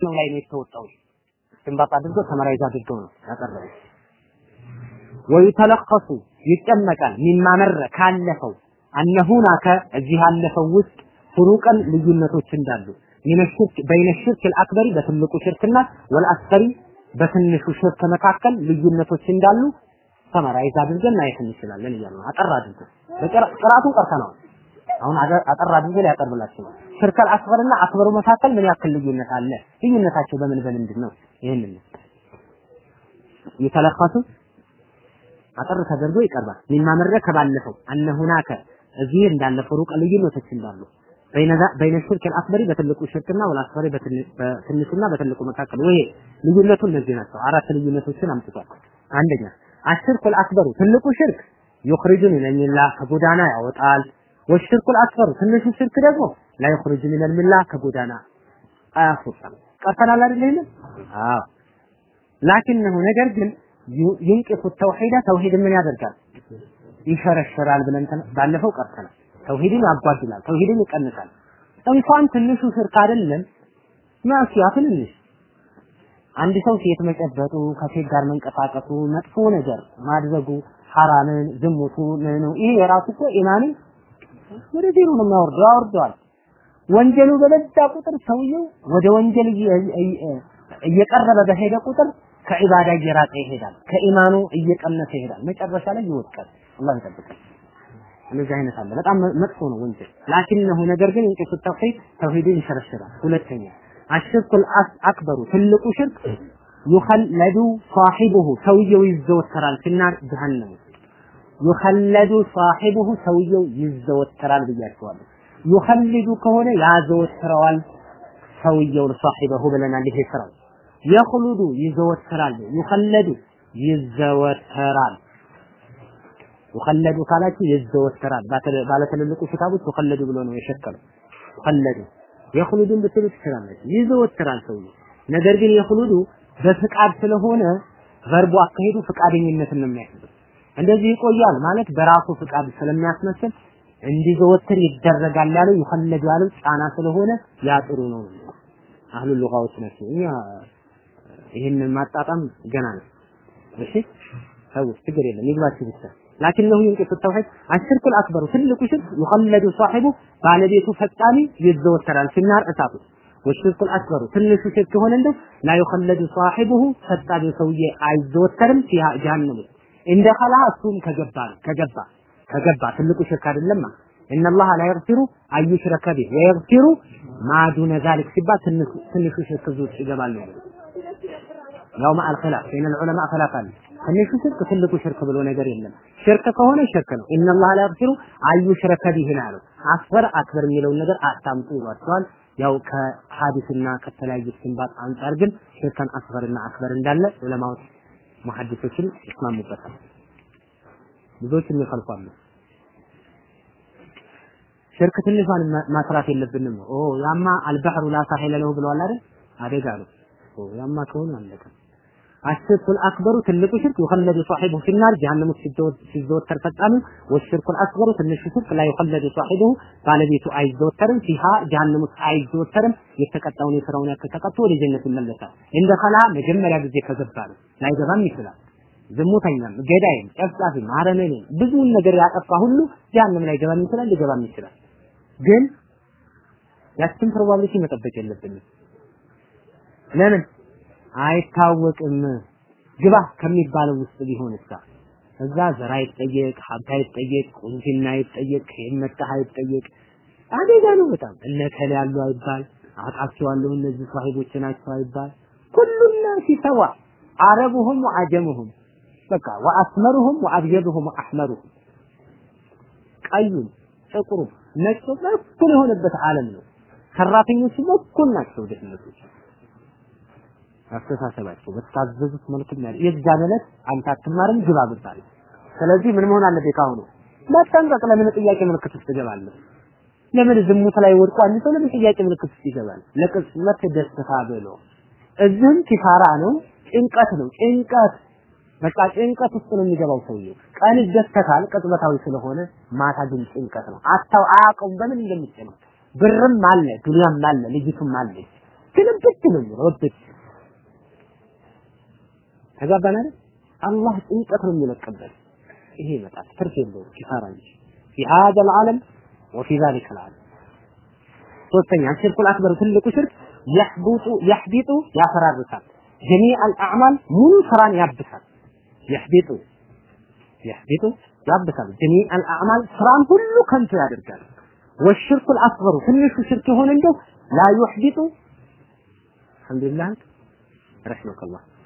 ነው ላይ ነው የተወጣው ድንባጥ አድርጎ ተመራይዝ አድርጎ ነው ያቀረበው ወይተለኸሱ ይጨመቃል ሚማመረ ካለፈው አነሁናከ እዚህ አለፈው ውስጥ ፍሩቀን ልዩነቶች እንዳሉ ሚነሽርክ በይነ ሽርክ በትልቁ ሽርክና ወልአስፈሪ በትንሹ ሽርክ መካከል ልዩነቶች እንዳሉ ተመራይዝ አድርገን ማየት እንችላለን እያሉ ነው። አጠር አድርገን በቅራቱን ቀርተነዋል። አሁን አጠር አድርገን ያቀርብላችኋል። ነው። ሽርክ አልአክበርና አክበሩ መካከል ምን ያክል ልዩነት አለ? ልዩነታቸው በምን በምንድን ነው? ይህንን የተለኸሱ አጠር ተደርጎ ይቀርባል። ሚማ መረ ከባለፈው አነ ሁናከ እዚህ እንዳለ ፍሩቅ ልዩነቶች እንዳሉ በይነ ሽርክ አልአክበሪ በትልቁ ሽርክና ወልአስፈሪ በትንሹና በትልቁ መካከል ወይ ልዩነቱ እነዚህ ናቸው። አራት ልዩነቶችን አምጥቷል። አንደኛ አሽርኩ አልአክበሩ ትልቁ ሽርክ يخرج من ال ከጎዳና ያወጣል። والشرك الأصغر ትንሹ ሽርክ ደግሞ لا يخرج من الملة ከጎዳና አያስወጣም። ቀርተናል አይደል? ይሄን አዎ። لكنه ነገር ግን ينقص التوحيد ተውሂድ ምን ያደርጋል? ይሸረሸራል ብለን ባለፈው ቀርተናል። ተውሂድን ያጓድላል፣ ተውሂድን ይቀንሳል። እንኳን ትንሹ ሽርክ አይደለም معصية ትንሽ አንድ ሰው ሴት መጨበጡ፣ ከሴት ጋር መንቀሳቀሱ፣ መጥፎ ነገር ማድረጉ፣ ሐራምን፣ ዝሙቱ ነው። ይሄ የራሱ እኮ ኢማንን ወደ ዜሮ ነው የሚያወርደው፣ ያወርደዋል። ወንጀሉ በበዛ ቁጥር ሰውየው ወደ ወንጀል እየቀረበ በሄደ ቁጥር ከዒባዳ እየራቀ ይሄዳል። ከኢማኑ እየቀነሰ ይሄዳል። መጨረሻ ላይ ይወድቃል። አላህ ይጠብቃል። እንደዚህ አይነት አለ። በጣም መጥፎ ነው ወንጀል። ላኪንሁ ነገር ግን እንቅፍ ተውሂድ ተውሂድን ይሸረሽራል። ሁለተኛ አሽርኩል الأكبر ትልቁ ሽርክ يخلد صاحبه ሰውየው ይዘወተራል في النار ጀሃነም يخلد صاحبه ሰውየው ይዘወተራል ብያቸዋለሁ። يخلد ከሆነ ያዘወትረዋል ሰውየውን صاحبه ብለናል። ይሄ ስራው يخلد ይዘወተራል፣ يخلد ይዘወተራል። يخلد ካላችሁ ይዘወተራል። ባለ ትልልቁ ኪታቦች يخلد ብሎ ነው የሸከለው። ዩኸለዱ የኽሉዱን ብትሉ ትችላላችሁ። ይዘወተራል ሰውየው። ነገር ግን የኽሉዱ በፍቃድ ስለሆነ ቨርቡ አካሄዱ ፍቃደኝነትን ነው የሚያስይዘው። እንደዚህ ይቆያል ማለት በራሱ ፍቃድ ስለሚያስመስል እንዲዘወትር ይደረጋል ያለው ይኸለዱ ያለው ጫና ስለሆነ ያ ጥሩ ነው። አህሉ ሉጋዎች ናቸው። እኛ ይህንን ማጣጣም ገና ነው። እሺ? ሰው ችግር የለም። ይግባችሁ ብቻ። ላኪንሁ ይንቅፍ ተውሂድ الشرك الأكبر። ትልቁ ሽርክ يخلد صاحبه ባለቤቱ ፈጻሚ ይዘወተራል። في النار እሳት ውስጥ والشرك الأصغر። ትንሹ ሽርክ የሆነ እንደው لا يخلد صاحبه ፈጻሚው ሰውዬ አይዘወተርም። فيها ጀሃነም إن دخلها እሱም ከገባ ነው። ከገባ ከገባ። ትልቁ ሽርክ አይደለማ። إن الله لا يغفر أن يشرك به። ويغفر ما دون ذلك ሲባል ትንሹ ሽርክ ውስጥ ይገባል ነው ያው مع الخلاف بين العلماء خلاف አለ ትንሹ ሽርክ ትልቁ ሽርክ ብሎ ነገር የለም። ሽርክ ከሆነ ሽርክ ነው። ኢነላህ ላ የግፊሩ አዩሽረከ ቢህ ነው ያለው። አክበር አክበር የሚለውን ነገር አታምጡ ይሏቸዋል ያው ከሐዲስና ከተለያዩ ስንባጥ አንጻር ግን ሽርከን አክበርና አክበር እንዳለ ዑለማዎች ሙሐዲሶችን ይስማሙበታል። ብዙዎች የሚፈልፋሉ ሽርክ ትንሿን ማስራት የለብንም። ኦ ያማ አልበህሩ ላ ሳሒለ ለሁ ብለዋል አይደል? አደጋ ነው። ያማ ከሆነ አለቀ الشرك الأكبر ትልቁ ሽርክ يخلد صاحبه في النار ጀሃነም ሲዘወተር ፈጻሚው والشرك الأصغر ትንሹ ሽርክ لا يخلد صاحبه ባለቤቱ አይዘወተርም فيها ጀሃነም አይዘወተርም የተቀጣውን የስራውን ያክል ተቀጥቶ ወደ ጀነት ይመለሳል። إن دخلها መጀመሪያ ጊዜ ከገባ ነው ላይገባም ይችላል። ዝሙተኛም ገዳይም ጨፍጫፊም አረመኔም ብዙውን ነገር ያጠፋ ሁሉ ጀሃነም ላይ ገባም ይችላል ሊገባም ይችላል። ግን ያችን probability መጠበቅ የለብንም። ለምን አይታወቅም ግባ ከሚባለው ውስጥ ቢሆን እሳ እዛ ዘር አይጠየቅ፣ ሀብት አይጠየቅ፣ ቁንጅና አይጠየቅ፣ ከየት መጣህ አይጠየቅ። አደጋ ነው በጣም እነ ከለ ያሉ አይባል፣ አውቃቸዋለሁ እነዚህ ሳሂቦች ናቸው አይባል። كلنا سواء عربهم وعجمهم በቃ وأسمرهم وأبيضهم وأحمرهم ቀዩም ጥቁሩም ነጩ እኩል የሆነበት ዓለም ነው። ሰራተኞቹ እኩል ናቸው ድህነቶች አስተሳሰባቸው በታዘዙት መልኩ ነው የዛን ዕለት አንተ አትማርም ግባ ብባል ስለዚህ ምን መሆን አለበት ካሁኑ? መጠንቀቅ ለምን ጥያቄ ምልክት ውስጥ ትገባለህ? ለምን ዝሙት ላይ ወድቆ አንድ ሰው ለምን ጥያቄ ምልክት ውስጥ ይገባል? ለቅጽበት ደስታ ብሎ። እዚህም ኪሳራ ነው ጭንቀት ነው ጭንቀት። በቃ ጭንቀት ውስጥ ነው የሚገባው ሰውየው። ቀን ይደሰታል ቅጽበታዊ ስለሆነ ማታ ግን ጭንቀት ነው። አታው አያውቀውም በምን እንደሚጨነቅ። ብርም አለ ዱንያም አለ ልጅቱም አለች። ግልብት ነው የሚለው። እብት ተጋባና አላህ ጥንቀት ነው የሚለቀበት ይሄ ይመጣል ትርፍ የለውም ኪሳራ እንጂ في هذا العالم وفي ذلك العالم. ثانيا يعني الشرك الأكبر تلك الشرك يحبط يحبط يا فرار فرارسان جميع الأعمال منكرا يبسط يحبط يحبط يا يبسط جميع الأعمال فران كله كنت يدركان والشرك الأصغر كل شرك هون لا يحبط. الحمد لله. رحمك الله.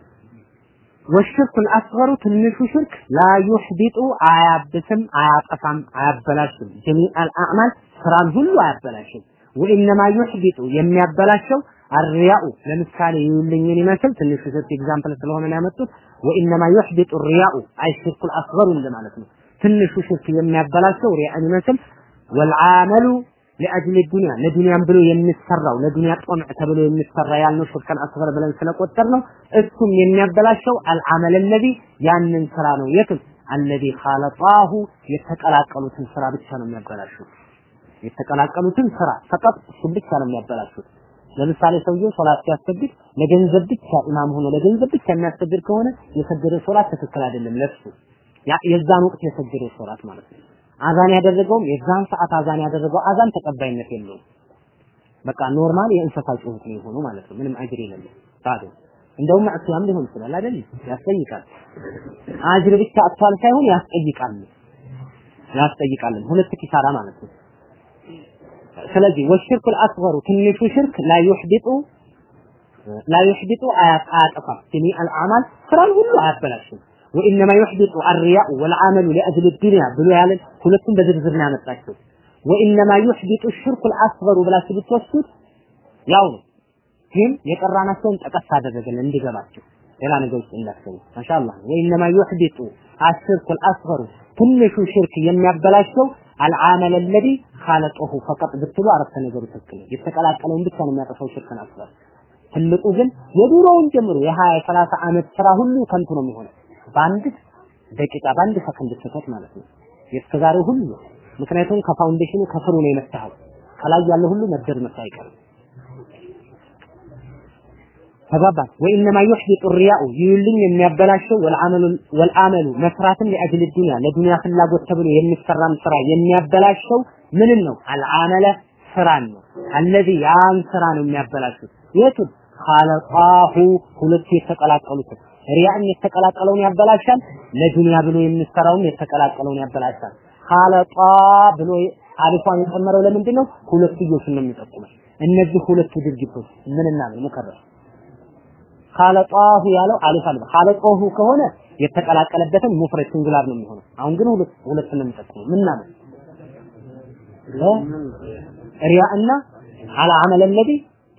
والشرك الأصغر تنش شرك. لا يحبط عيابسم عيابسم عيابلاشم جميع الأعمال سران هلو عيابلاشم وإنما يحبط يميابلاشم الرياء. لمثال يولين يمثل تنش شرك. Example سلوه من أمتو. وإنما يحبط الرياء. أي الشرك الأصغر لما لكم تنش شرك يميابلاشم رياء يمثل والعامل ለአጅል ዱንያ ለዱንያም ብሎ የሚሰራው ለዱንያ ጦምዕ ተብሎ የሚሰራ ያልነው ሽርከል አስገር ብለን ስለቆጠር ነው እሱም የሚያበላሸው አልዓመል አለዚ ያንን ስራ ነው። የትም አለዚ ኻለጣሁ የተቀላቀሉትን ስራ ብቻ ነው የሚያበላሹት። የተቀላቀሉትን ስራ فقط እሱን ብቻ ነው የሚያበላሹት። ለምሳሌ ሰውየው ሶላት ሲያሰግድ ለገንዘብ ብቻ ኢማም ሆኖ ለገንዘብ ብቻ የሚያሰግድ ከሆነ የሰገደው ሶላት ትክክል አይደለም ለሱ። የዛን ወቅት የሰገደው ሶላት ማለት ነው አዛን ያደረገውም የዛን ሰዓት አዛን ያደረገው አዛን ተቀባይነት የለውም። በቃ normal የእንስሳ ጩኸት ነው የሆነው ማለት ነው። ምንም አጅር የለም ባዶ። እንደውም አጥቷም ሊሆን ይችላል አይደል? ያስጠይቃል። አጅር ብቻ አጥቷል ሳይሆን ያስጠይቃል። ያስጠይቃል ሁለት ኪሳራ ማለት ነው። ስለዚህ ወሽርክ አልአክበሩ ትንሹ ሽርክ ላ ይሕቢጡ ላ ይሕቢጡ አያጠፋም። ጀሚዕ አልአማል ስራን ሁሉ አያበላሽም። ወኢነማ ዩሕቢጡ አርያኡ ወልዓመሉ ሊአጅል ዱንያ ብሎ ያለን ሁለቱም በዝርዝር ነው ያመጣቸው። ወኢነማ ዩሕቢጡ ሽርኩል አስበሩ ብላችሁ ብትወስዱት ያው ነው። ግን የቀራናቸውን ጠቀስ አደረገልን እንዲገባቸው ሌላ ነገር ውስጥ እንዳትገቡ ማሻአላህ። ወኢነማ ዩሕቢጡ አሽርኩል አስበሩ ትንሹ ሽርክ የሚያበላሸው አልዓመል ለዚ ኻለጠሁ ፈቀጥ ብትሉ አረፍተ ነገሩ ትክክል ነው። የተቀላቀለውን ብቻ ነው የሚያጠፋው ሽርክን አስበር። ትልቁ ግን የዱሮውን ጀምሮ የ20 30 ዓመት ስራ ሁሉ ከንቱ ነው የሚሆነው። በአንድ ደቂቃ በአንድ ሰከንድ ስህተት ማለት ነው። የእስከዛሬው ሁሉ ምክንያቱም ከፋውንዴሽኑ ከስሩ ነው የመታኸው ከላይ ያለ ሁሉ መደርመስ አይቀርም። ተጋባን ወኢነማ ዩሕቢጡ ሪያኡ ይዩልኝ የሚያበላሸው ወልዓመሉ ወልዓመሉ መስራትን ለአጅል ዱንያ ለዱንያ ፍላጎት ተብሎ የሚሰራም ስራ የሚያበላሸው ምንን ነው? አልዓመለ ስራን ነው። አለዚ ያን ስራ ነው የሚያበላሹት የቱን ኻለጣሁ ሁለቱ የተቀላቀሉት ሪያም የተቀላቀለውን ያበላሻል፣ ለዱንያ ብሎ የሚሰራውም የተቀላቀለውን ያበላሻል። خالطا ብሎ አሊፏን የጨመረው ለምንድን ነው? ሁለትዮሹን ነው የሚጠቁመው። እነዚህ ሁለቱ ድርጊቶች ምንና ምን مكرر خالطاه ያለው አሊፍ አልባ ከሆነ የተቀላቀለበትን مفرد singular ነው የሚሆነው። አሁን ግን ሁለት ሁለት ነው የሚጠቁመው። ምንና ምን رياء እና العمل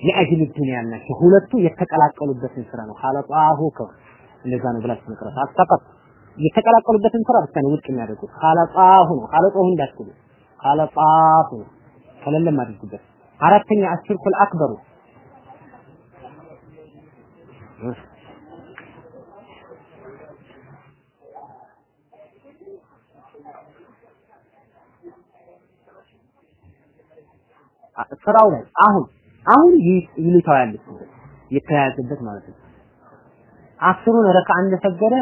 لأجل الدنيا ናቸው ሁለቱ የተቀላቀሉበትን ስራ ነው። خالطاه ከሆነ እንደዛ ነው ብላችሁ መቅረት አስተቀጥ የተቀላቀሉበትን ስራ ብቻ ነው ውድቅ የሚያደርጉት። ኻለጣሁ ነው። ኻለጣሁ እንዳትሉ። ኻለጣሁ ከለለም አድርጉበት አራተኛ አሽርኩል አክበሩ። ስራው ላይ አሁን አሁን ይሉታው ያለበት የተያያዘበት ማለት ነው። አስሩን ረካ እንደሰገደ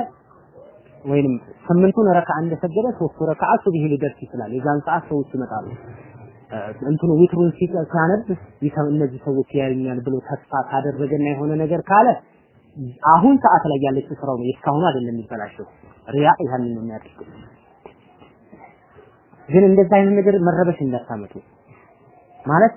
ወይንም ስምንቱን ረካ እንደሰገደ ሶስቱ ረካ ሱብሂ ሊደርስ ይችላል። የዛን ሰዓት ሰዎች ይመጣሉ። እንትኑ ዊትሩን ሲያነብ እነዚህ ሰዎች ያዩኛል ብሎ ተስፋ ካደረገና የሆነ ነገር ካለ አሁን ሰዓት ላይ ያለችው ስራው ነው። እስካሁን አይደለም የሚበላሸው። ሪያ ይሄንን ነው የሚያደርገው። ግን እንደዛ አይነት ነገር መረበሽ እንዳታመጡ ማለት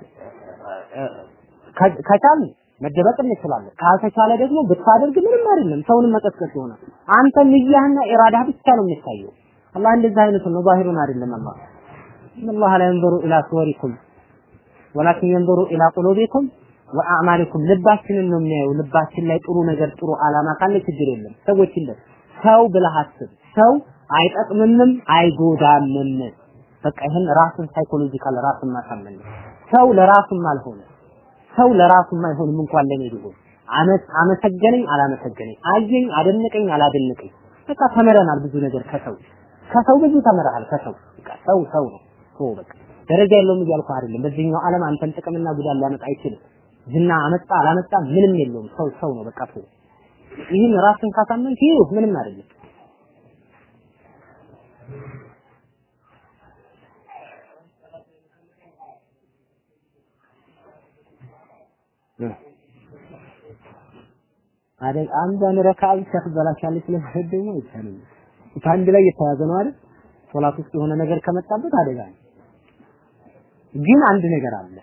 ከቻል መደበቅ እንችላለን። ካልተቻለ ደግሞ ብታደርግ ምንም አይደለም፣ ሰውንም መቀስቀስ ይሆናል። አንተ ንያህና ኢራዳህ ብቻ ነው የሚታየው። አላህ እንደዛ አይነት ነው፣ ዛሂሩን አይደለም። አላህ ኢነላህ ላ የንዘሩ ኢላ ሱወሪኩም ወላኪን የንዘሩ ኢላ ቁሉቢኩም ወአዕማሊኩም። ልባችንን ነው የሚያየው። ልባችን ላይ ጥሩ ነገር ጥሩ አላማ ካለ ችግር የለም። ሰዎች ይለት ሰው ብለህ አስብ። ሰው አይጠቅምምም አይጎዳምም። በቃ ይህን ራስን psychological ራስን ማሳመን ሰው ለራሱም አልሆነ ሰው ለራሱም አይሆንም እንኳን ለኔ ቢሆን አመሰገነኝ አላመሰገነኝ አየኝ አደነቀኝ አላደነቀኝ በቃ ተምረናል ብዙ ነገር ከሰው ከሰው ብዙ ተምረሃል ከሰው በቃ ሰው ሰው ነው በቃ ደረጃ የለውም እያልኩ አይደለም በዚህኛው ዓለም አንተን ጥቅምና ጉዳት ሊያመጣ አይችልም ዝና አመጣ አላመጣ ምንም የለውም። ሰው ሰው ነው በቃ ሰው። ይህን ራስን ካሳመንክ ይህ ምንም አይደለም። አደ አንዷን ረካዓ ብቻ ትበላሻለች ለማለት አይቻልም። ከአንድ ላይ የተያዘ ነው አይደል? ሶላት ውስጥ የሆነ ነገር ከመጣበት አደጋ ነው። ግን አንድ ነገር አለ።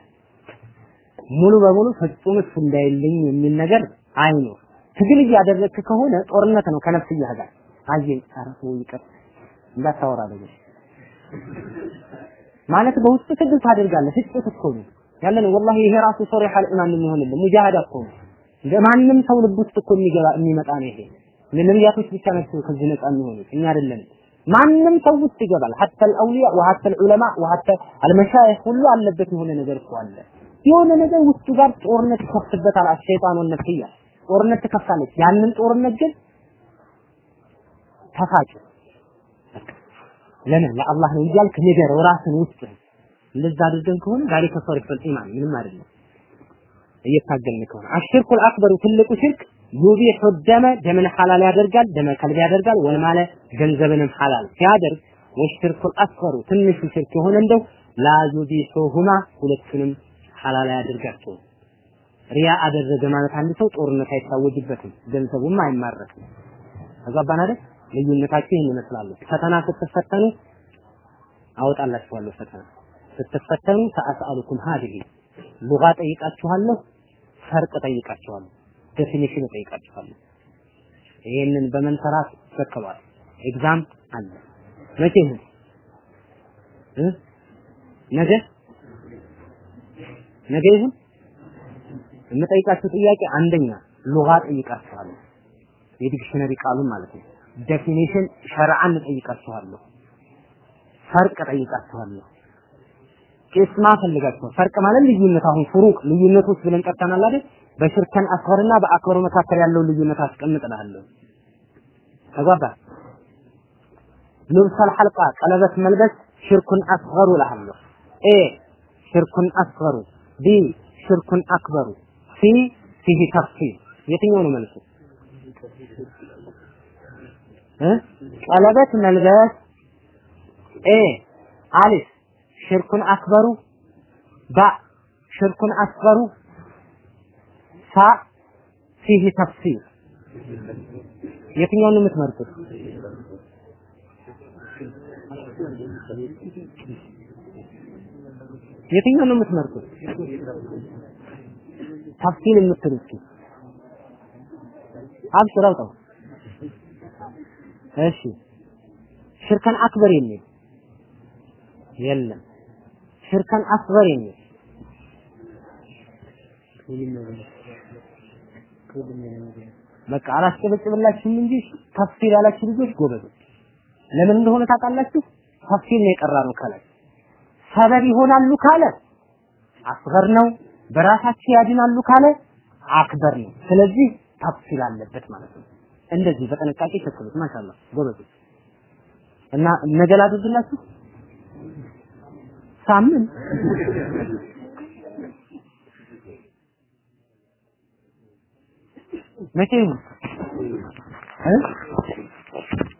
ሙሉ በሙሉ ፍጹም እሱ እንዳይልኝ የሚል ነገር አይኖር። ትግል እያደረግክ ከሆነ ጦርነት ነው ከነፍስያህ ጋር። አየኝ ኧረ ተው እንዳታወራ ደግሞ ማለት በውስጥ ትግል ታደርጋለህ። ፍጭት እኮ ነው ያለን ወላሂ ይሄ ራሱ ሶሪህ አልኢማን የሚሆንልን ሙጃሃዳ እኮ ነው። ለማንም ሰው ልብ ውስጥ እኮ የሚገባ የሚመጣ ነው ይሄ። ለነቢያቶች ብቻ ናቸው ከዚህ ነፃ የሚሆኑት እኛ አይደለም። ማንም ሰው ውስጥ ይገባል። ሀተ አልአውሊያ ወሀተ አልዑለማ ወሀተ አልመሻይኽ ሁሉ አለበት የሆነ ነገር እኮ አለ። የሆነ ነገር ውስጡ ጋር ጦርነት ይከፍትበታል። አሸይጣኑ ነፍስያ ጦርነት ትከፍታለች። ያንን ጦርነት ግን ተፋጭ ለምን ለአላህ ነው እያልክ ንገረው ራስን ውስጥ እንደዛ አድርገን ከሆነ ዛሬ ከሶሪፈል ኢማን ምንም አይደለም። እየታገልን ከሆነ አሽርኩል አክበሩ ትልቁ ሽርክ ዩቢሑ ደመ ደምን ሐላል ያደርጋል፣ ደመ ከልብ ያደርጋል፣ ወልማለ ገንዘብንም ሐላል ሲያደርግ ወሽርኩል አስገሩ ትንሹ ሽርክ የሆነ እንደው ላ ዩቢሑሁማ ሁለቱንም ሐላል አያደርጋቸውም። ሪያ አደረገ ማለት አንድ ሰው ጦርነት አይታወጅበትም፣ ገንዘቡም አይማረክም። ተግባባን አይደል? ልዩነታቸው ይህን ይመስላሉ። ፈተና ስትፈተኑ አወጣላችኋለሁ ፈተና ስትፈተኑ سأسألكم هذه لغة ጠይቃችኋለሁ፣ فرق ጠይቃችኋለሁ፣ definition ጠይቃችኋለሁ። ይሄንን በመንተራት ይሰከባል። exam አለ። መቼ እ ነገ ነገ ይሁን የምጠይቃችሁ ጥያቄ አንደኛ لغة ጠይቃችኋለሁ፣ የ dictionary ቃሉን ማለት ነው። definition شرعا ጠይቃችኋለሁ፣ فرق ጠይቃችኋለሁ። قسمة ፈልጋችኋል። فرق ማለት ልዩነት አሁን فروق ልዩነት ውስጥ ብለን ቀርተናል አይደል? በ الشرك الأصغر ና በ الأكبر መካከል ያለው ልዩነት አስቀምጥልሃለሁ። ተግባባ? لبس الحلقة ቀለበት መልበስ شرك أصغر እልሃለሁ። A شرك أصغر፣ B شرك أكبر፣ C فيه تفصيل። የትኛው ነው መልሱ? ቀለበት መልበስ A ألف شرك أكبر باء شرك أكبر ثاء فيه تفصيل የትኛውን የምትመርጡት? የትኛውን ነው የምትመርጡት? ተፍሲል የምትሉት አብሽር አውጣው። እሺ ሽርከን አክበር የሚል የለም። ሽርከን አስገር የሚል በቃ አላስጨበጭብላችሁም እንጂ ተፍሲር ያላችሁ ልጆች ጎበዞች። ለምን እንደሆነ ታውቃላችሁ? ተፍሲር ነው የቀራ ከላይ ሰበብ ይሆናሉ ካለ አስገር ነው፣ በራሳቸው ያድናሉ ካለ አክበር ነው። ስለዚህ ተፍሲል አለበት ማለት ነው። እንደዚህ በጥንቃቄ ተከሉት። ማሻአላ ጎበዞች እና ነገ ላድርግላችሁ ሳምንት መቼ ነው